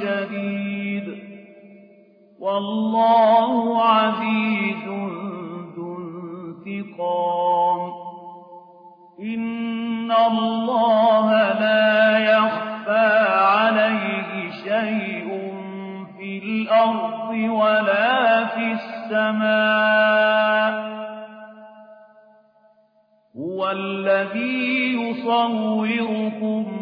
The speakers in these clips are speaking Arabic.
شديد. والله عزيز ذو انتقام. إن الله لا يخفى عليه شيء في الأرض ولا في السماء. هو الذي يصوركم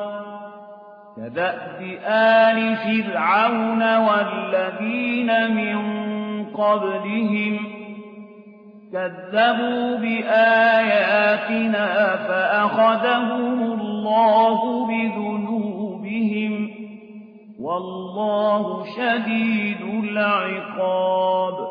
كدأب آل فرعون والذين من قبلهم كذبوا بآياتنا فأخذهم الله بذنوبهم والله شديد العقاب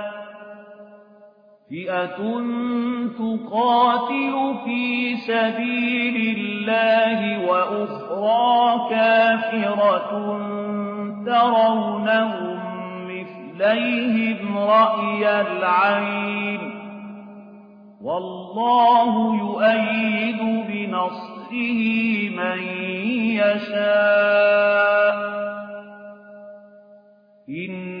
فئة تقاتل في سبيل الله وأخرى كافرة ترونهم مثليهم رأي العين والله يؤيد بنصره من يشاء إن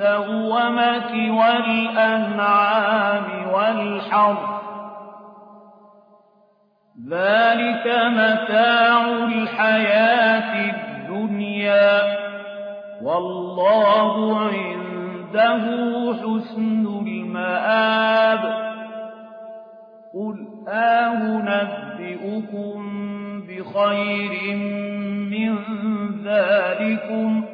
المسومة والأنعام والحرث ذلك متاع الحياة الدنيا والله عنده حسن المآب قل آه نبئكم بخير من ذلكم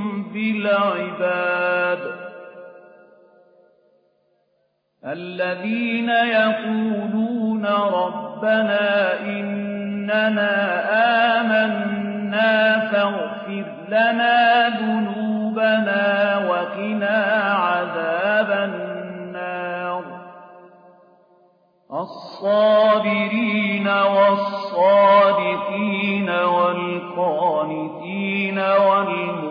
بالعباد الذين يقولون ربنا إننا آمنا فاغفر لنا ذنوبنا وقنا عذاب النار الصابرين والصادقين والقانتين والمنفقين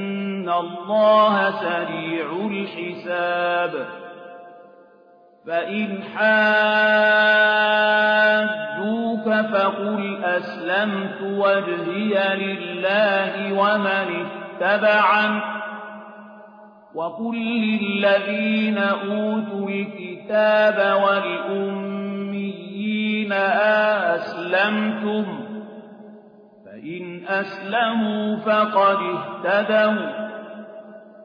الله سريع الحساب. فإن حاجوك فقل أسلمت وجهي لله ومن اتبعن وقل للذين أوتوا الكتاب والأميين أسلمتم. فإن أسلموا فقد اهتدوا.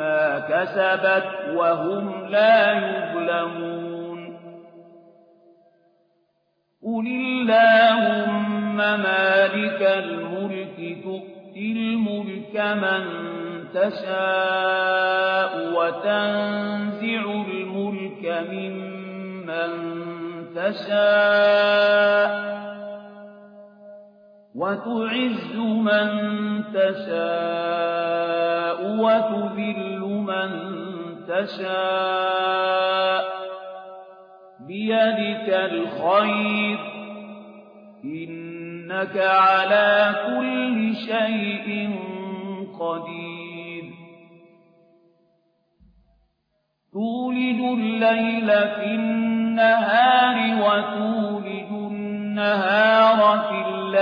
ما كسبت وهم لا يظلمون. قل اللهم مالك الملك تؤتي الملك من تشاء وتنزع الملك ممن تشاء وتعز من تشاء وتذل من تشاء بيدك الخير إنك على كل شيء قدير. تولد الليل في النهار وتولد النهار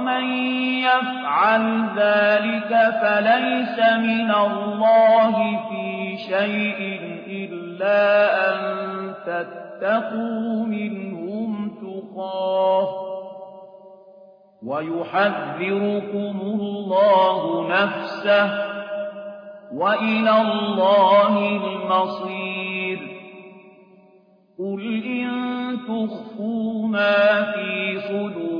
ومن يفعل ذلك فليس من الله في شيء إلا أن تتقوا منهم تقاه. ويحذركم الله نفسه وإلى الله المصير. قل إن تخفوا ما في صدوركم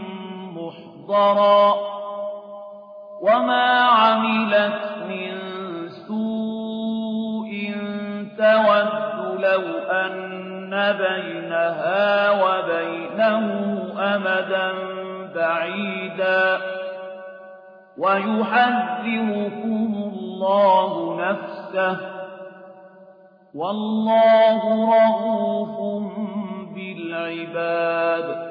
محضرا وما عملت من سوء تود لو أن بينها وبينه أمدا بعيدا ويحذركم الله نفسه والله رغوف بالعباد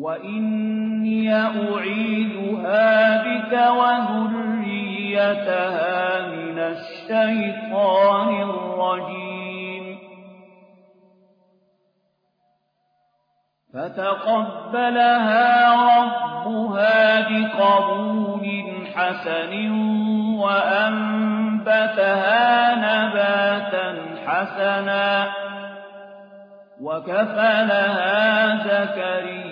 وإني أعيدها بك وذريتها من الشيطان الرجيم فتقبلها ربها بقبول حسن وأنبتها نباتا حسنا وكفلها زكريا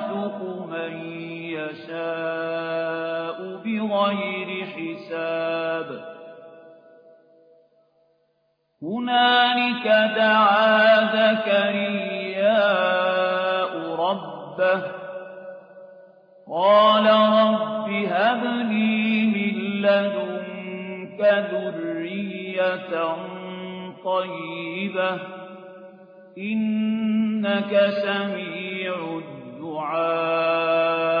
يشاء بغير حساب. هنالك دعا زكرياء ربه. قال رب هب لي من لدنك ذرية طيبة. إنك سميع الدعاء.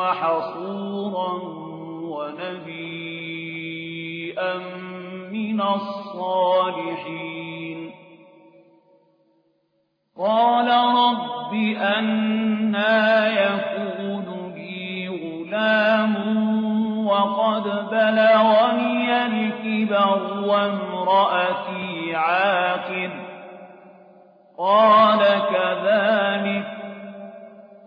وحصورا ونبيا من الصالحين. قال رب أنا يكون لي غلام وقد بلغني الكبر وامرأتي عاقر. قال كذلك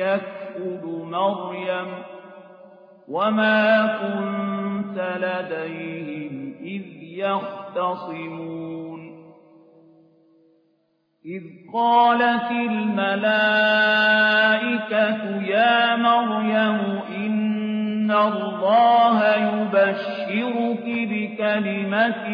يكفل مريم وما كنت لديهم إذ يختصمون. إذ قالت الملائكة يا مريم إن الله يبشرك بكلمة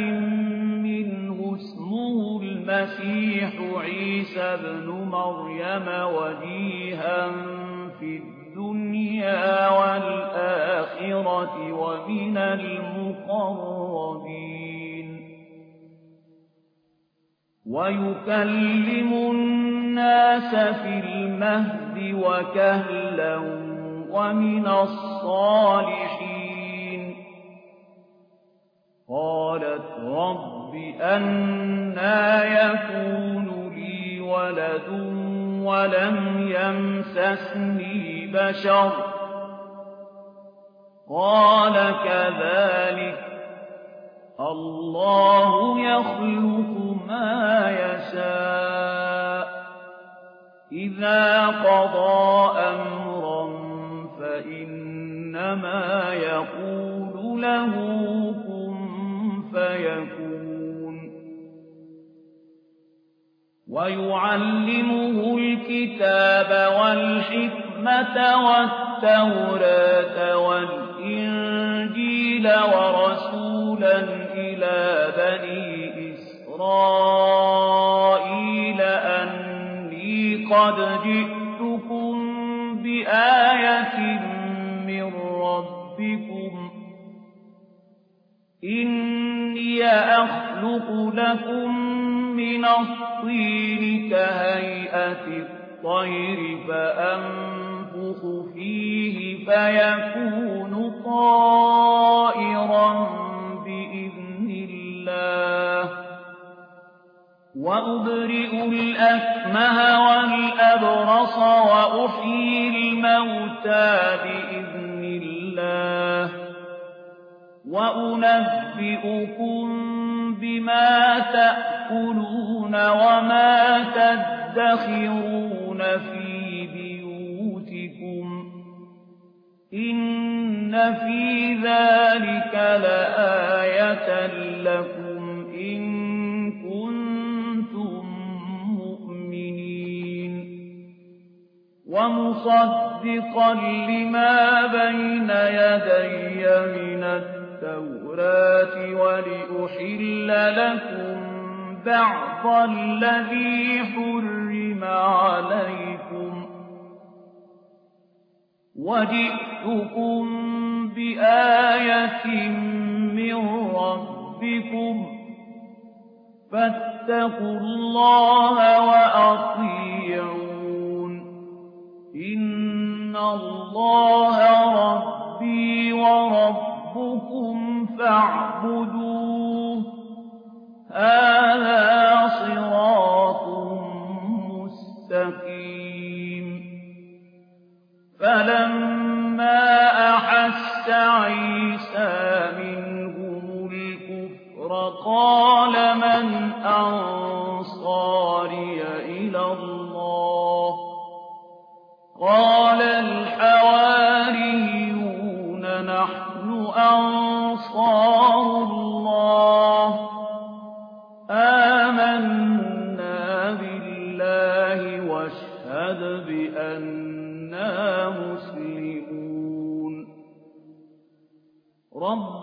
منه اسمه المسيح عيسى ابن مريم وجيها في الدنيا والآخرة ومن المقربين. ويكلم الناس في المهد وكهلا ومن الصالحين. قالت رب أنا يكون لي ولد ولم يمسسني بشر. قال كذلك. الله يخلق ما يشاء. إذا قضى أمرا فإنما يقول له كن فيكون. ويعلمه الكتاب والحكمة والتوراة والإنجيل ورسولا إلى بني إسرائيل أني قد جئتكم بآية من ربكم إني أخلق لكم من الطين كهيئة الطير فأنفخ فيه فيكون طائرا بإذن الله. وأبرئ الأكمه والأبرص وأحيي الموتى بإذن الله. وأنبئكم بما تأكلون وما تدخرون في بيوتكم إن في ذلك لآية لكم إن كنتم مؤمنين ومصدقا لما بين يدي من التوراة ولأحل لكم بعض الذي حرم عليكم. وجئتكم بآية من ربكم. فاتقوا الله وأطيعون. إن الله ربي وربكم فاعبدوه هذا صراط مستقيم فلما أحس عيسى منهم الكفر قال من أنصاري إلى الله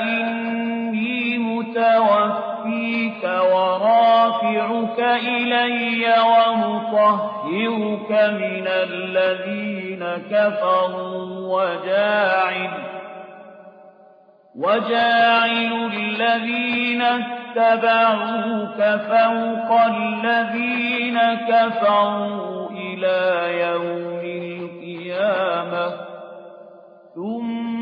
إني متوفيك ورافعك إلي ومطهرك من الذين كفروا وجاعل وجاعل الذين اتبعوك فوق الذين كفروا إلى يوم القيامة. ثم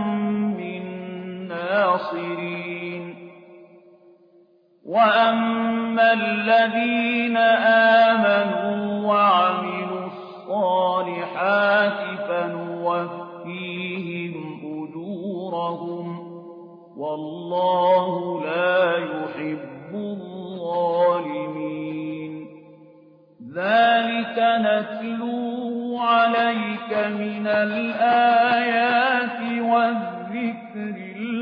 ناصرين وأما الذين آمنوا وعملوا الصالحات فنوفيهم أجورهم. والله لا يحب الظالمين. ذلك نتلوه عليك من الآيات والذكر.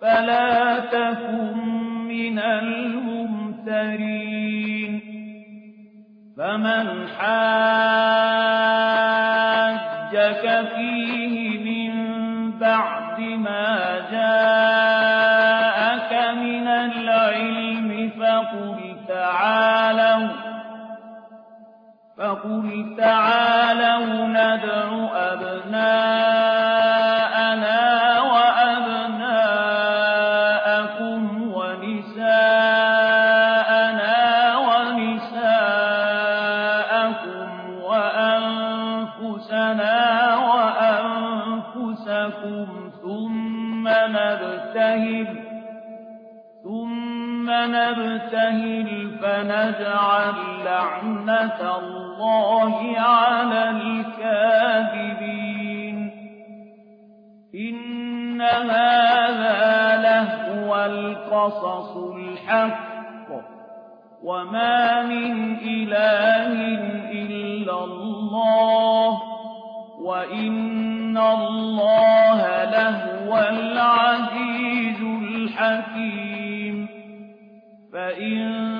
فَلَا تَكُن مِّنَ الْمُمْتَرِينَ. فَمَنْ حَاجَّكَ فِيهِ مِن بَعْدِ مَا جَاءَكَ مِنَ الْعِلْمِ فَقُلْ تَعَالَوْا نَدْعُ أَبْنَاءَنَا فَنَجْعَل لَّعْنَتَ اللَّهِ عَلَى الْكَاذِبِينَ. إِنَّ هَٰذَا لَهُوَ الْقَصَصُ الْحَقُّ ۚ. وَمَا مِنْ إِلَٰهٍ إِلَّا اللَّهُ ۚ. وَإِنَّ اللَّهَ لَهُوَ الْعَزِيزُ الْحَكِيمُ. فَإِن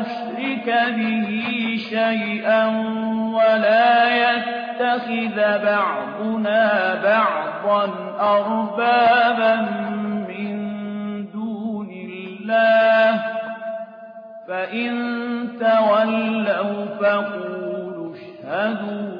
نُشْرِكَ بِهِ شَيْئًا وَلَا يَتَّخِذَ بَعْضُنَا بَعْضًا أَرْبَابًا مِّن دُونِ اللَّهِ ۚ فَإِن تَوَلَّوْا فَقُولُوا اشْهَدُوا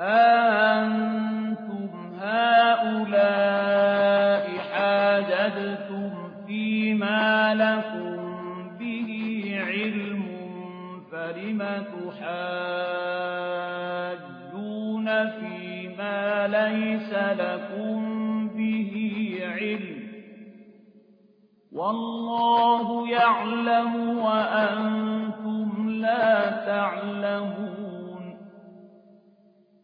أَأَنتُمْ هَٰؤُلَاءِ حَاجَجْتُمْ فِيمَا لَكُم بِهِ عِلْمٌ فَلِمَ تُحَاجُّونَ فِيمَا لَيْسَ لَكُم بِهِ عِلْمٌ ۚ وَاللَّهُ يَعْلَمُ وَأَنتُمْ لَا تَعْلَمُونَ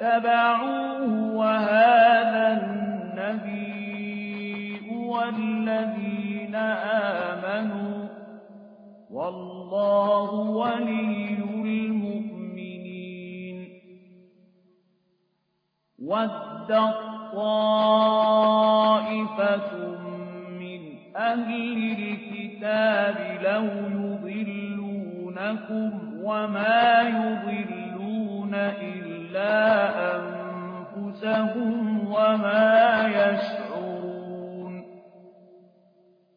اتَّبَعُوهُ وَهَٰذَا النَّبِيُّ وَالَّذِينَ آمَنُوا ۗ وَاللَّهُ وَلِيُّ الْمُؤْمِنِينَ وَدَّت طائفة من أهل الكتاب لو يضلونكم وما يضلون إلا أنفسهم وما يشعرون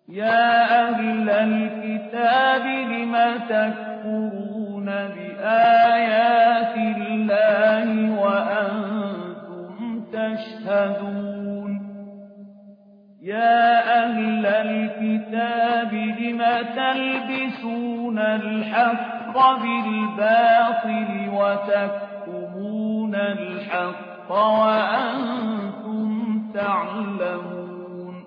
يا أهل الكتاب لم تكفرون بآيات الله وأنتم تشهدون يا أهل الكتاب لم تلبسون الحق بالباطل وتكتمون الحق وأنتم تعلمون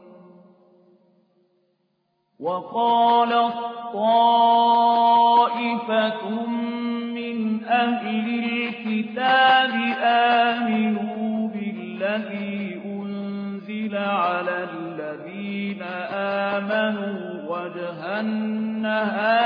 وقالت طائفة من أهل الكتاب آمنوا بالذي أنزل على الذين آمنوا وجه النهار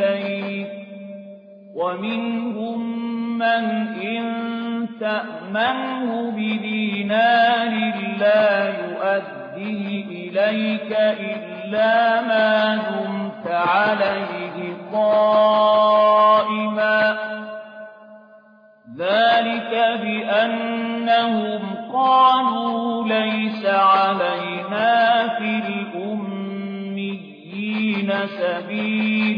إليك ومنهم من إن تأمنه بدينار لا يؤديه إليك إلا ما دمت عليه قائما. ذلك بأنهم قالوا ليس علينا في الأميين سبيل.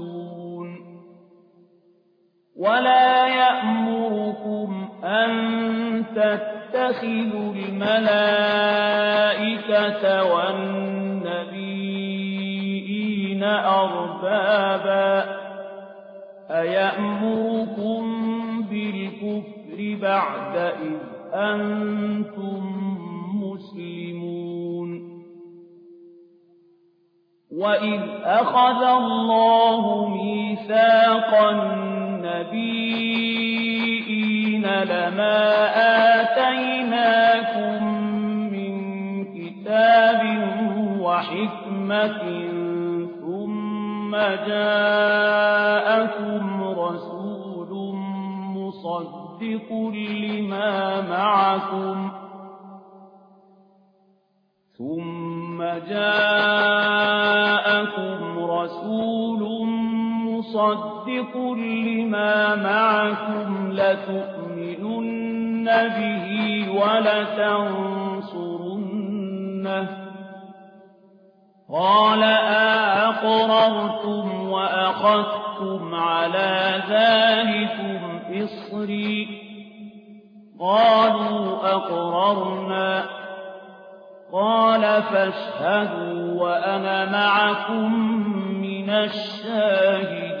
ولا يأمركم أن تتخذوا الملائكة والنبيين أربابا أيأمركم بالكفر بعد إذ أنتم مسلمون وإذ أخذ الله ميثاق النبيين لما آتيناكم من كتاب وحكمة ثم جاءكم رسول مصدق لما معكم ثم جاءكم رسول مصدق لما معكم لتؤمنن به ولتنصرنه. قال أأقررتم وأخذتم على ذلكم إصري. قالوا أقررنا. قال فاشهدوا وأنا معكم من الشاهدين.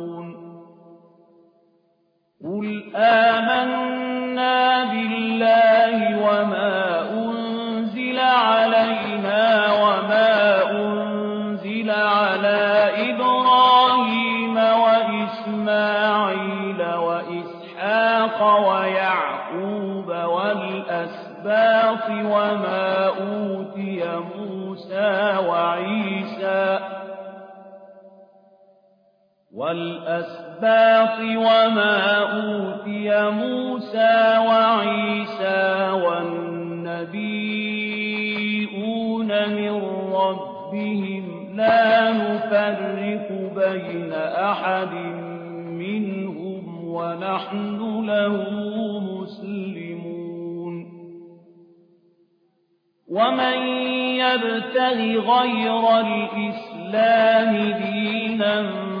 قل آمنا بالله وما أنزل علينا وما أنزل على إبراهيم وإسماعيل وإسحاق ويعقوب والأسباط وما أوتي موسى وعيسى والأسباط وما أوتي موسى وعيسى والنبيون من ربهم لا نفرق بين أحد منهم ونحن له مسلمون. ومن يبتغ غير الإسلام دينا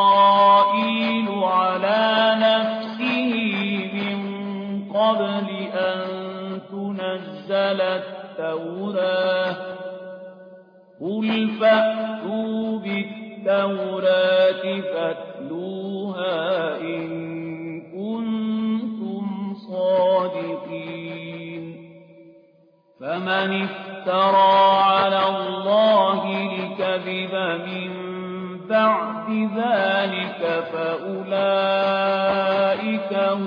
إسرائيل على نفسه من قبل أن تنزل التوراة. قل فأتوا بالتوراة فاتلوها إن كنتم صادقين. فمن افترى على الله الكذب من بعد ذلك فأولئك هم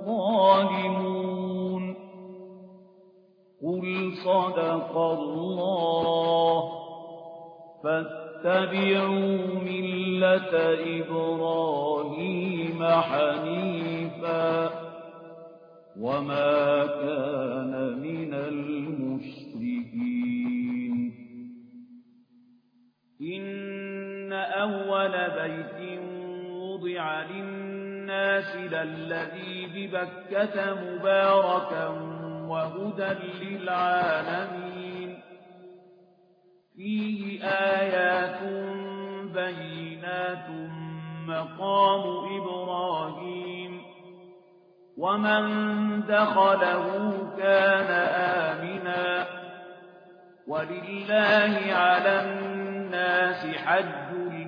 الظالمون. قل صدق الله فاتبعوا ملة إبراهيم حنيفا. للذي ببكة مباركا وهدى للعالمين. فيه آيات بينات مقام إبراهيم. ومن دخله كان آمنا. ولله على الناس حج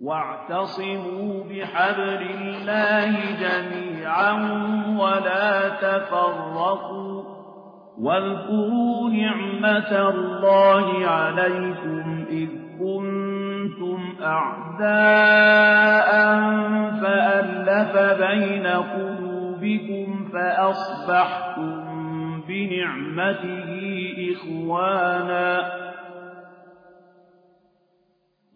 واعتصموا بحبل الله جميعا ولا تفرقوا واذكروا نعمة الله عليكم إذ كنتم أعداء فألف بين قلوبكم فأصبحتم بنعمته إخوانا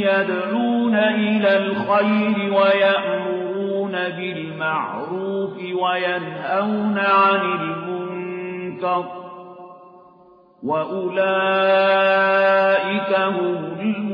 يدعون إلى الخير ويأمرون بالمعروف وينهون عن المنكر وأولئك هم المفلحون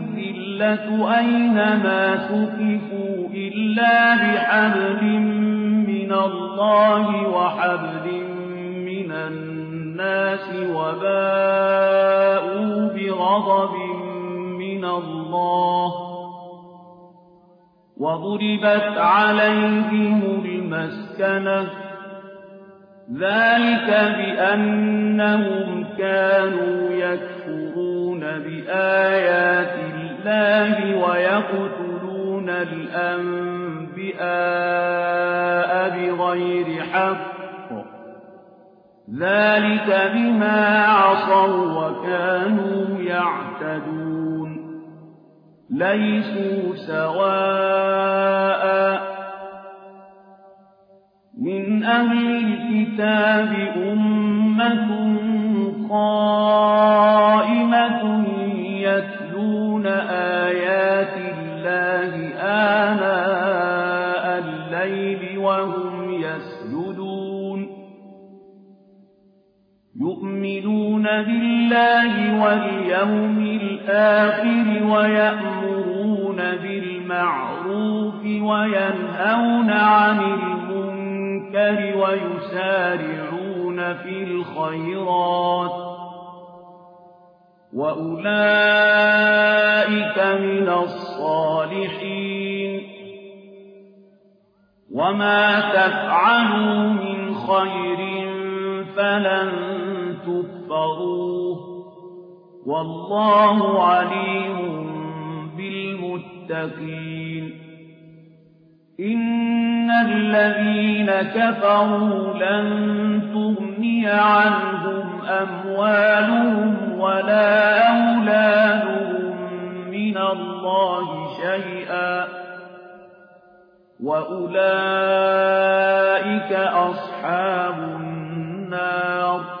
الذلة أينما ثقفوا إلا بحبل من الله وحبل من الناس وباءوا بغضب من الله وضربت عليهم المسكنة ذلك بأنهم كانوا يكفرون بآيات الله ويقتلون الأنبياء بغير حق. ذلك بما عصوا وكانوا يعتدون. ليسوا سواء من أهل الكتاب أمة قائمة بالله واليوم الآخر ويأمرون بالمعروف وينهون عن المنكر ويسارعون في الخيرات وأولئك من الصالحين وما تفعلوا من خير فلن تكفروه والله عليم المتقين إن الذين كفروا لن تغني عنهم أموالهم ولا أولادهم من الله شيئا. وأولئك أصحاب النار.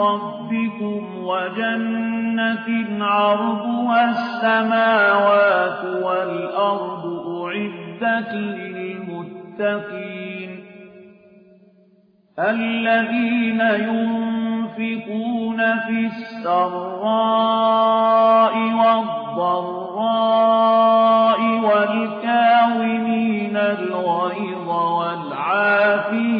ربكم وجنة عرضها السماوات والأرض أعدت للمتقين الذين ينفقون في السراء والضراء والكاظمين الغيظ والعافين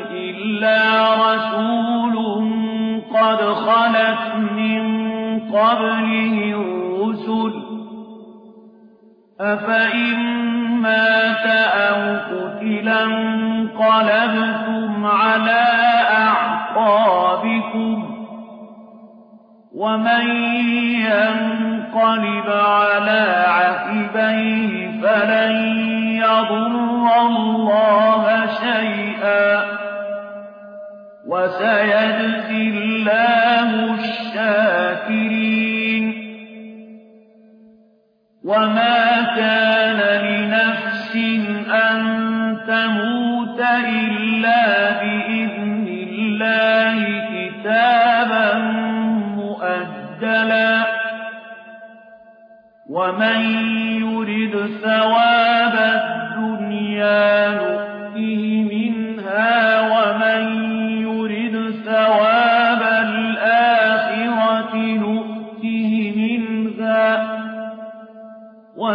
إِلَّا رَسُولٌ قَدْ خَلَتْ مِن قَبْلِهِ الرُّسُلُ ۚ. أَفَإِن مَّاتَ أَوْ قُتِلَ انقَلَبْتُمْ عَلَىٰ أَعْقَابِكُمْ ۚ. وَمَن يَنقَلِبْ عَلَىٰ عَقِبَيْهِ فَلَن يَضُرَّ اللَّهَ شَيْئًا. وَسَيَجْزِي اللَّهُ الشَّاكِرِينَ. وَمَا كَانَ لِنَفْسٍ أَن تَمُوتَ إِلَّا بِإِذْنِ اللَّهِ كِتَابًا مُّؤَجَّلًا ۗ. وَمَن يُرِدْ ثَوَابَ الدُّنْيَا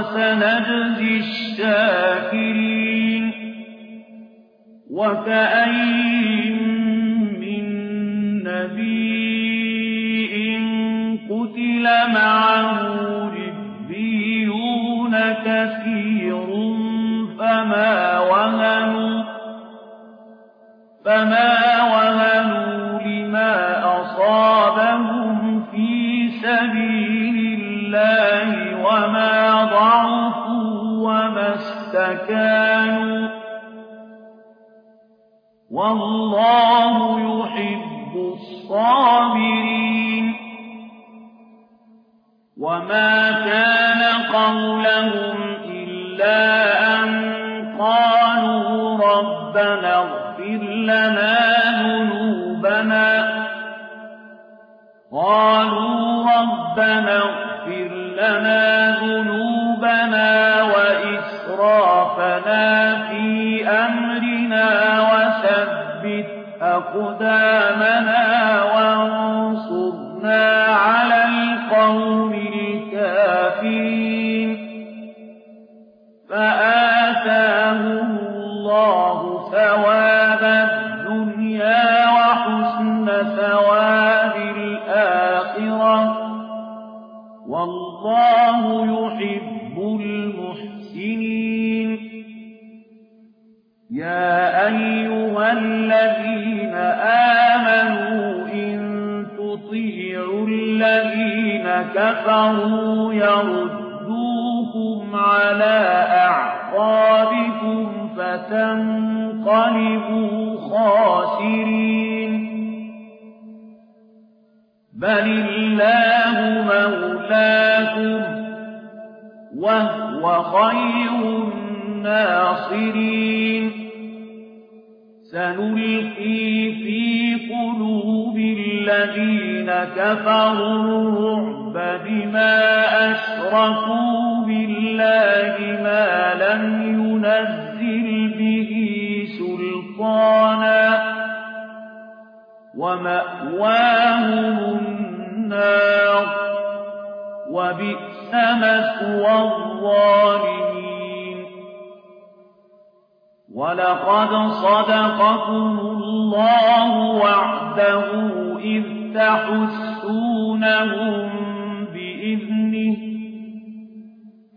وَسَنَجْزِي الشَّاكِرِينَ وَكَأَيِّن مِّن نَّبِيٍّ قُتِلَ مَعَهُ رِبِّيُّونَ كَثِيرٌ فَمَا وَهَنُوا اسْتَكَانُوا ۗ وَاللَّهُ يُحِبُّ الصَّابِرِينَ وَمَا كَانَ قَوْلَهُمْ إِلَّا أَن قَالُوا رَبَّنَا اغْفِرْ لَنَا ذُنُوبَنَا قَالُوا رَبَّنَا أَقْدَامَنَا كَفَرُوا يَرُدُّوكُمْ عَلَىٰ أَعْقَابِكُمْ فَتَنقَلِبُوا خَاسِرِينَ. بَلِ اللَّهُ مَوْلَاكُمْ ۖ وَهُوَ خَيْرُ النَّاصِرِينَ. سَنُلْقِي فِي قُلُوبِ الَّذِينَ كَفَرُوا الرُّعْبَ بِمَا أَشْرَكُوا بِاللَّهِ مَا لَمْ يُنَزِّلْ بِهِ سُلْطَانًا ۖ وَمَأْوَاهُمُ النَّارُ ۖ وَبِئْسَ مَثْوَى الظَّالِمِينَ وَلَقَدْ صَدَقَكُمُ اللَّهُ وَعْدَهُ إِذْ تَحُسُّونَهُم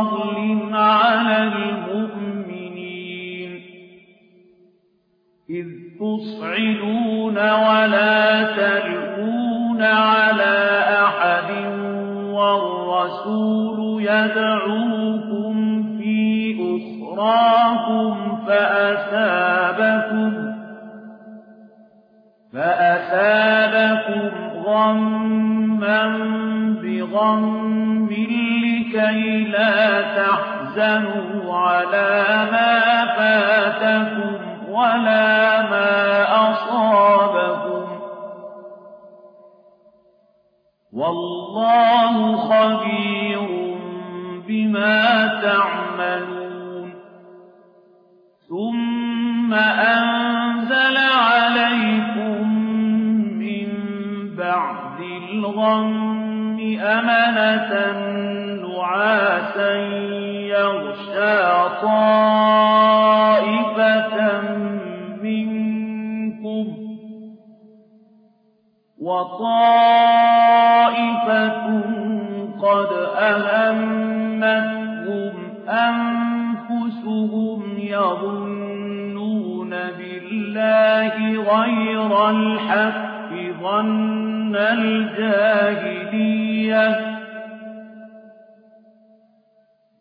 فَضْلٍ عَلَى الْمُؤْمِنِينَ. إِذْ تُصْعِدُونَ وَلَا تَلْوُونَ عَلَىٰ أَحَدٍ وَالرَّسُولُ يَدْعُوكُمْ فِي أُخْرَاكُمْ فَأَثَابَكُمْ غما بغم لكي لا تحزنوا على ما فاتكم ولا ما أصابكم والله خبير بما تعملون ثم أنزل عليكم من بعد الغم أمنة نعاسا يغشى طائفة منكم وطائفة قد أهمتهم أنفسهم يظنون بالله غير الحق ظن الجاهلية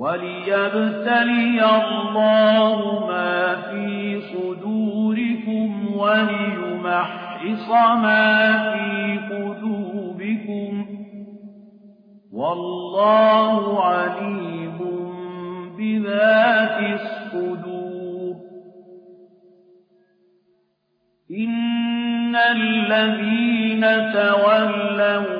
وليبتلي الله ما في صدوركم وليمحص ما في قلوبكم والله عليم بذات الصدور. إن الذين تولوا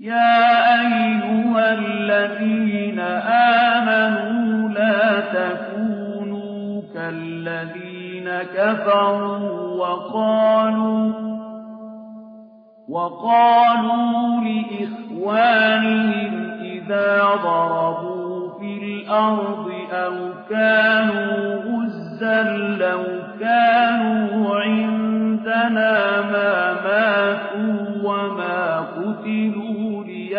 يا أيها الذين آمنوا لا تكونوا كالذين كفروا وقالوا وقالوا لإخوانهم إذا ضربوا في الأرض أو كانوا غزا لو كانوا عندنا ما ماتوا وما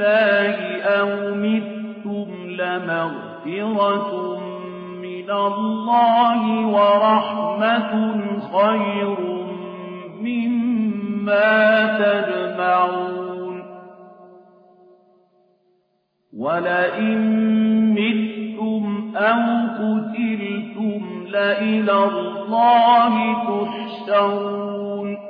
الله أو متم لمغفرة من الله ورحمة خير مما تجمعون. ولئن متم أو قتلتم لإلى الله تحشرون.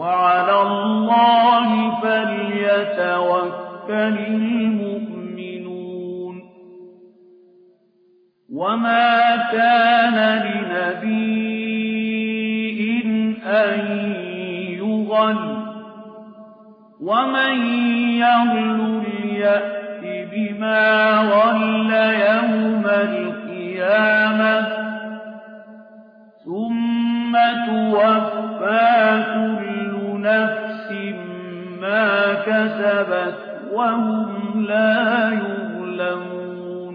وَعَلَى اللَّهِ فَلْيَتَوَكَّلِ الْمُؤْمِنُونَ. وَمَا كَانَ لِنَبِيٍّ أَن يُغَلَّ ۚ وَمَن يَغْلُلْ يَأْتِ بِمَا غَلَّ يَوْمَ الْقِيَامَةِ ۚ ثُمَّ تُوَفَّىٰ كُلُّ نَفْسٍ مَّا كَسَبَتْ وَهُمْ لَا يُظْلَمُونَ.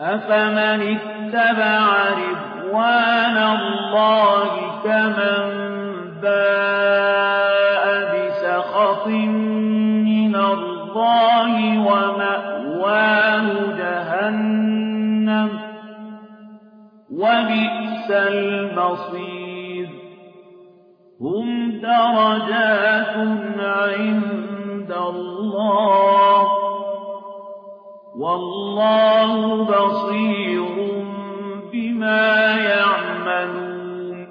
أَفَمَنِ اتَّبَعَ رِضْوَانَ اللَّهِ كَمَن بَاءَ بِسَخَطٍ مِّنَ اللَّهِ وَمَأْوَاهُ جَهَنَّمُ ۚ وَبِئْسَ الْمَصِيرُ. هُمْ دَرَجَاتٌ عِندَ اللَّهِ ۗ. وَاللَّهُ بَصِيرٌ بِمَا يَعْمَلُونَ.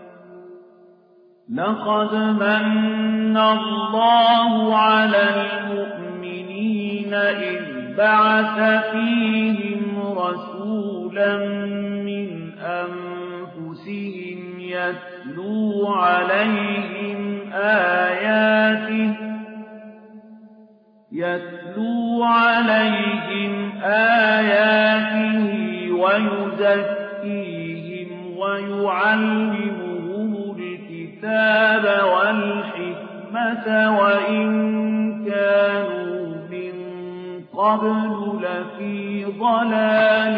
لَقَدْ مَنَّ اللَّهُ عَلَى الْمُؤْمِنِينَ إِذْ بَعَثَ فِيهِمْ رَسُولًا مِّنْ أَنفُسِهِمْ يَتْلُو عَلَيْهِمْ آيَاتِهِ وَيُزَكِّيهِمْ وَيُعَلِّمُهُمُ الْكِتَابَ وَالْحِكْمَةَ وَإِن كَانُوا مِن قَبْلُ لَفِي ضَلَالٍ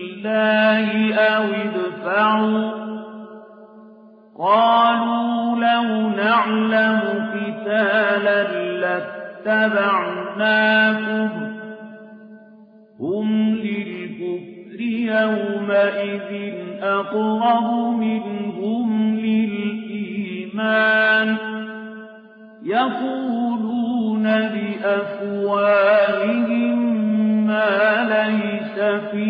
أَوِ ادْفَعُوا ۖ قَالُوا لَوْ نَعْلَمُ قِتَالًا لَّاتَّبَعْنَاكُمْ ۗ هُمْ لِلْكُفْرِ يَوْمَئِذٍ أَقْرَبُ مِنْهُمْ لِلْإِيمَانِ ۚ يَقُولُونَ بِأَفْوَاهِهِم مَّا لَيْسَ فِي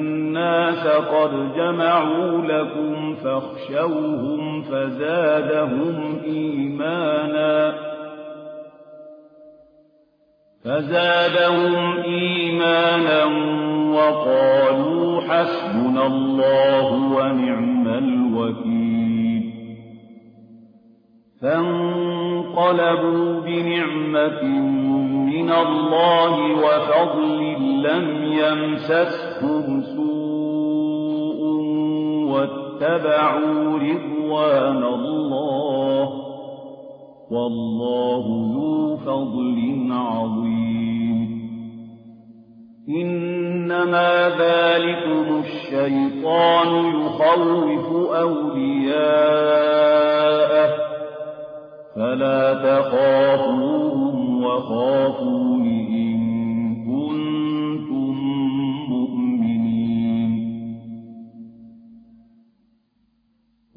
قد جمعوا لكم فاخشوهم فزادهم إيمانا فزادهم إيمانا وقالوا حسبنا الله ونعم الوكيل فانقلبوا بنعمة من الله وفضل لم يمسسهم واتبعوا رضوان الله والله ذو فضل عظيم. إنما ذلكم الشيطان يخوف أولياءه فلا تخافوهم وخافون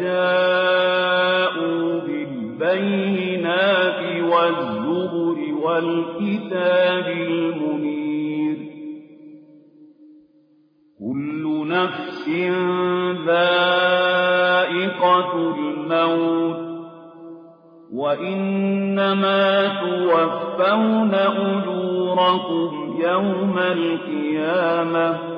جاءوا بالبينات والزبر والكتاب المنير. كل نفس ذائقة الموت وإنما توفون أجوركم يوم القيامة.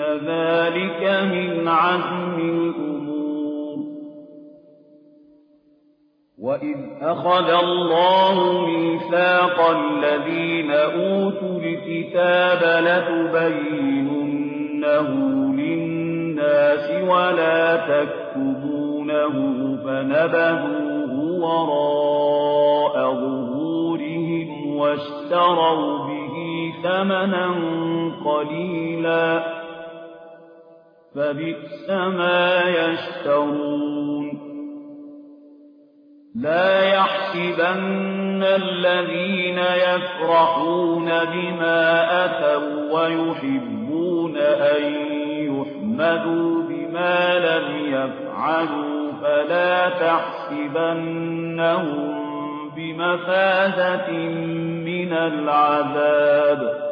ذلك من عزم الأمور وإذ أخذ الله ميثاق الذين أوتوا الكتاب لتبيننه للناس ولا تكتبونه فنبذوه وراء ظهورهم واشتروا به ثمنا قليلا فبئس ما يشترون. لا يحسبن الذين يفرحون بما أتوا ويحبون أن يحمدوا بما لم يفعلوا. فلا تحسبنهم بمفازة من العذاب.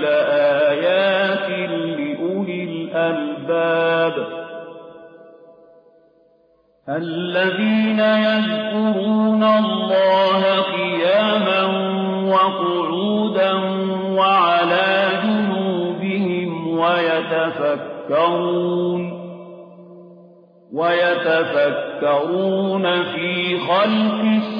لآيات لأولي الألباب. الذين يذكرون الله قياما وقعودا وعلى جنوبهم ويتفكرون ويتفكرون في خلق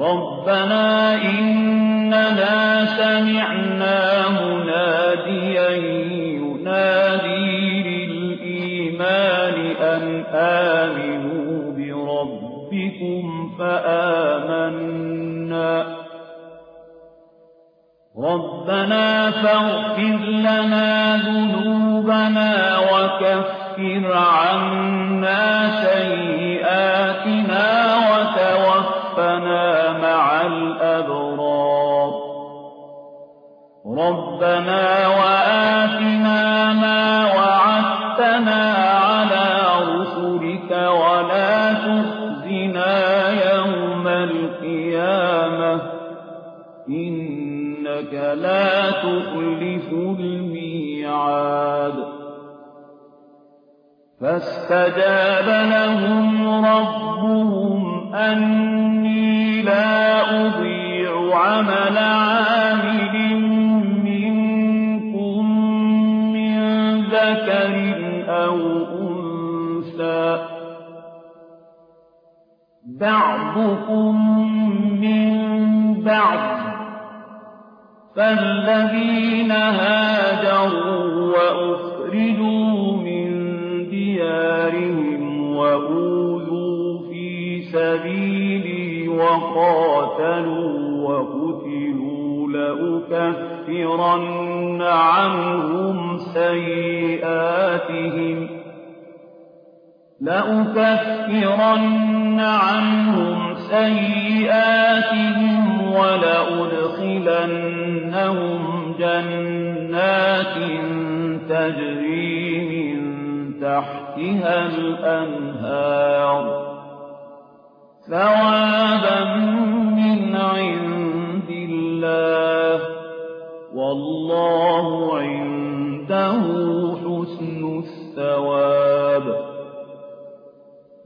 ربنا إننا سمعنا مناديا ينادي للإيمان أن آمنوا بربكم فآمنا. ربنا فاغفر لنا ذنوبنا وكفر عنا سيئاتنا ربنا وآتنا ما وعدتنا على رسلك ولا تخزنا يوم القيامة. إنك لا تخلف الميعاد. فاستجاب لهم ربهم أني لا أضيع عمل عامل بعضكم من بعض فالذين هاجروا وأخرجوا من ديارهم وأوذوا في سبيلي وقاتلوا وقتلوا لأكفرن عنهم سيئاتهم لأكفرن عنهم سيئاتهم ولأدخلنهم جنات تجري من تحتها الأنهار. ثوابا من عند الله. والله عنده حسن الثواب.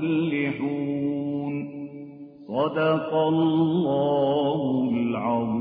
تفلحون. صدق الله العظيم.